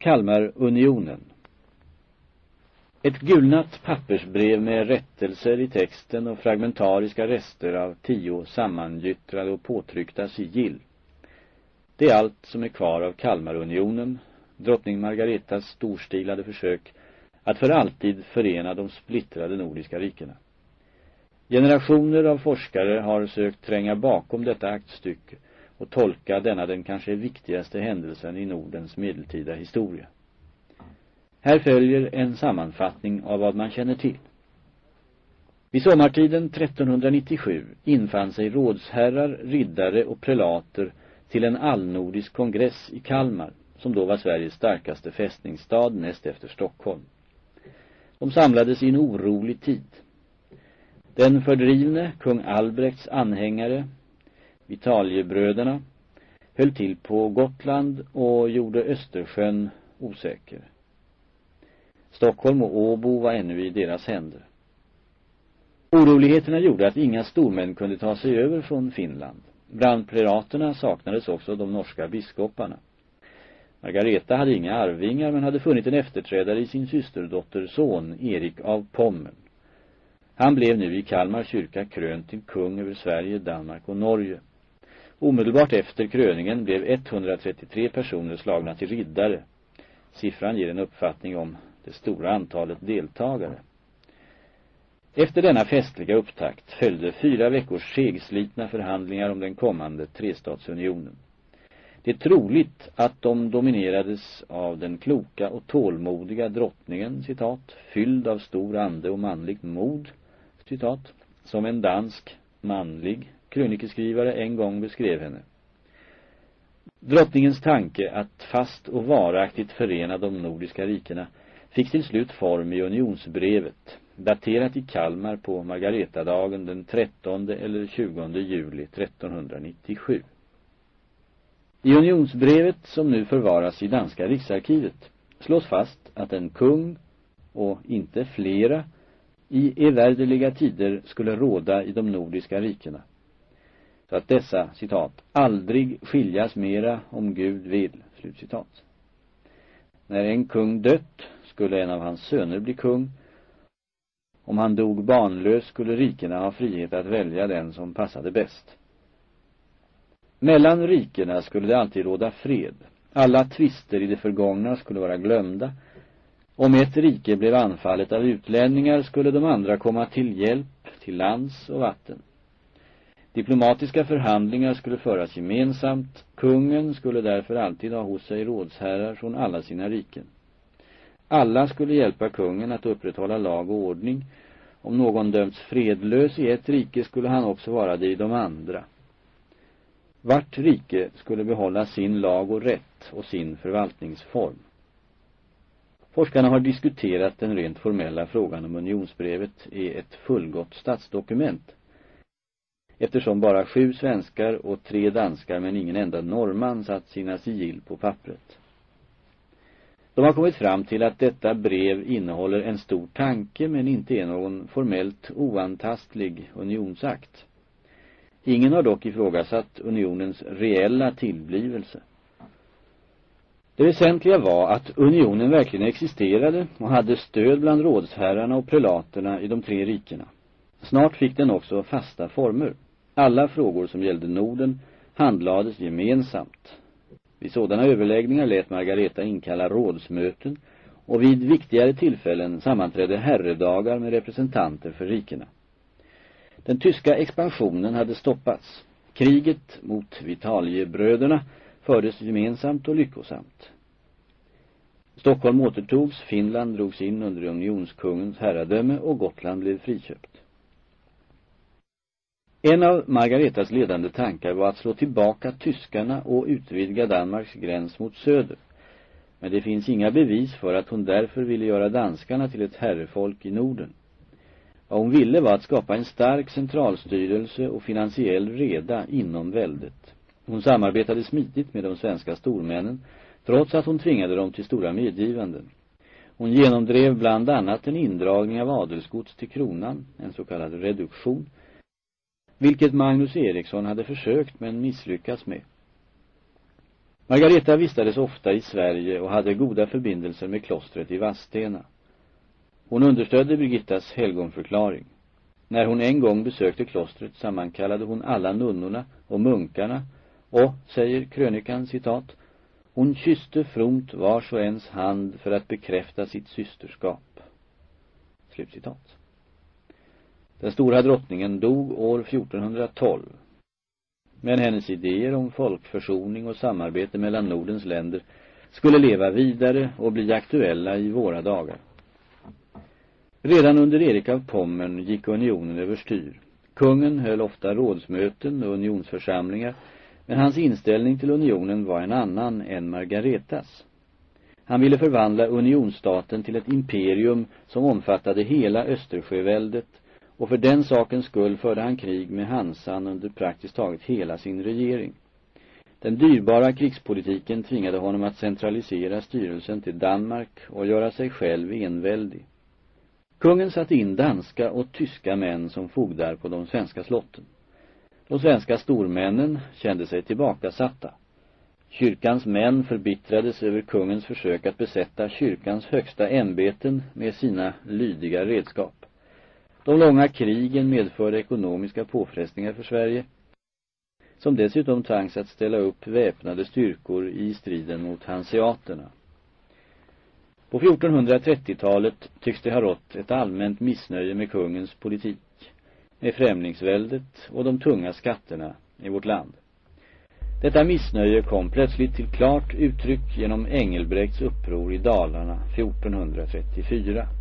Kalmarunionen Ett gulnat pappersbrev med rättelser i texten och fragmentariska rester av tio sammangyttrade och påtryckta sigill. Det är allt som är kvar av Kalmarunionen, drottning Margaretas storstilade försök att för alltid förena de splittrade nordiska rikena. Generationer av forskare har sökt tränga bakom detta aktstycke och tolka denna den kanske viktigaste händelsen i Nordens medeltida historia. Här följer en sammanfattning av vad man känner till. Vid sommartiden 1397 infann sig rådsherrar, riddare och prelater till en allnordisk kongress i Kalmar, som då var Sveriges starkaste fästningsstad näst efter Stockholm. De samlades i en orolig tid. Den fördrivne, kung Albrekts anhängare, Vitaliebröderna, höll till på Gotland och gjorde Östersjön osäker. Stockholm och Åbo var ännu i deras händer. Oroligheterna gjorde att inga stormän kunde ta sig över från Finland. Bland prelaterna saknades också de norska biskoparna. Margareta hade inga arvingar men hade funnit en efterträdare i sin systerdotters son Erik av Pommern. Han blev nu i Kalmar kyrka krönt till kung över Sverige, Danmark och Norge. Omedelbart efter kröningen blev 133 personer slagna till riddare. Siffran ger en uppfattning om det stora antalet deltagare. Efter denna festliga upptakt följde fyra veckors segslitna förhandlingar om den kommande trestatsunionen. Det är troligt att de dominerades av den kloka och tålmodiga drottningen, citat, fylld av stor ande och manligt mod, citat, som en dansk, manlig krönikeskrivare en gång beskrev henne. Drottningens tanke att fast och varaktigt förena de nordiska rikena fick till slut form i unionsbrevet, daterat i Kalmar på Margaretadagen den 13 eller 20 juli 1397. I unionsbrevet som nu förvaras i danska riksarkivet slås fast att en kung och inte flera i evärdeliga tider skulle råda i de nordiska rikena. Så att dessa, citat, aldrig skiljas mera om Gud vill, slutcitat. När en kung dött skulle en av hans söner bli kung. Om han dog barnlös skulle rikena ha frihet att välja den som passade bäst. Mellan rikena skulle det alltid råda fred. Alla tvister i det förgångna skulle vara glömda. Om ett rike blev anfallet av utlänningar skulle de andra komma till hjälp till lands och vatten. Diplomatiska förhandlingar skulle föras gemensamt. Kungen skulle därför alltid ha hos sig rådsherrar från alla sina riken. Alla skulle hjälpa kungen att upprätthålla lag och ordning. Om någon dömts fredlös i ett rike skulle han också vara det i de andra. Vart rike skulle behålla sin lag och rätt och sin förvaltningsform. Forskarna har diskuterat den rent formella frågan om unionsbrevet är ett fullgott statsdokument. Eftersom bara sju svenskar och tre danskar men ingen enda norrman satt sina sigill på pappret. De har kommit fram till att detta brev innehåller en stor tanke men inte är någon formellt oantastlig unionsakt. Ingen har dock ifrågasatt unionens reella tillblivelse. Det väsentliga var att unionen verkligen existerade och hade stöd bland rådsherrarna och prelaterna i de tre rikena. Snart fick den också fasta former. Alla frågor som gällde Norden handlades gemensamt. Vid sådana överläggningar lät Margareta inkalla rådsmöten och vid viktigare tillfällen sammanträdde herredagar med representanter för rikena. Den tyska expansionen hade stoppats. Kriget mot Vitaliebröderna fördes gemensamt och lyckosamt. Stockholm återtogs, Finland drogs in under unionskungens herradöme och Gotland blev friköpt. En av Margaretas ledande tankar var att slå tillbaka tyskarna och utvidga Danmarks gräns mot söder. Men det finns inga bevis för att hon därför ville göra danskarna till ett herrefolk i Norden. Vad hon ville var att skapa en stark centralstyrelse och finansiell reda inom väldet. Hon samarbetade smidigt med de svenska stormännen trots att hon tvingade dem till stora medgivanden. Hon genomdrev bland annat en indragning av adelsgods till kronan, en så kallad reduktion, vilket Magnus Eriksson hade försökt men misslyckats med. Margareta vistades ofta i Sverige och hade goda förbindelser med klostret i Vastena. Hon understödde Birgittas helgonförklaring. När hon en gång besökte klostret sammankallade hon alla nunnorna och munkarna och, säger krönikan citat, hon kysste fromt vars och ens hand för att bekräfta sitt systerskap. Slutcitat. Den stora drottningen dog år 1412. Men hennes idéer om folkförsoning och samarbete mellan Nordens länder skulle leva vidare och bli aktuella i våra dagar. Redan under Erik av Pommern gick unionen överstyr. Kungen höll ofta rådsmöten och unionsförsamlingar, men hans inställning till unionen var en annan än Margaretas. Han ville förvandla unionsstaten till ett imperium som omfattade hela Östersjöväldet och för den sakens skull förde han krig med Hansan under praktiskt taget hela sin regering. Den dyrbara krigspolitiken tvingade honom att centralisera styrelsen till Danmark och göra sig själv enväldig. Kungen satte in danska och tyska män som fogdar på de svenska slotten. De svenska stormännen kände sig tillbakasatta. Kyrkans män förbittrades över kungens försök att besätta kyrkans högsta ämbeten med sina lydiga redskap. De långa krigen medförde ekonomiska påfrestningar för Sverige, som dessutom tvangs att ställa upp väpnade styrkor i striden mot hanseaterna. På 1430-talet tycks det ha rått ett allmänt missnöje med kungens politik, med främlingsväldet och de tunga skatterna i vårt land. Detta missnöje kom plötsligt till klart uttryck genom Engelbrekts uppror i Dalarna 1434.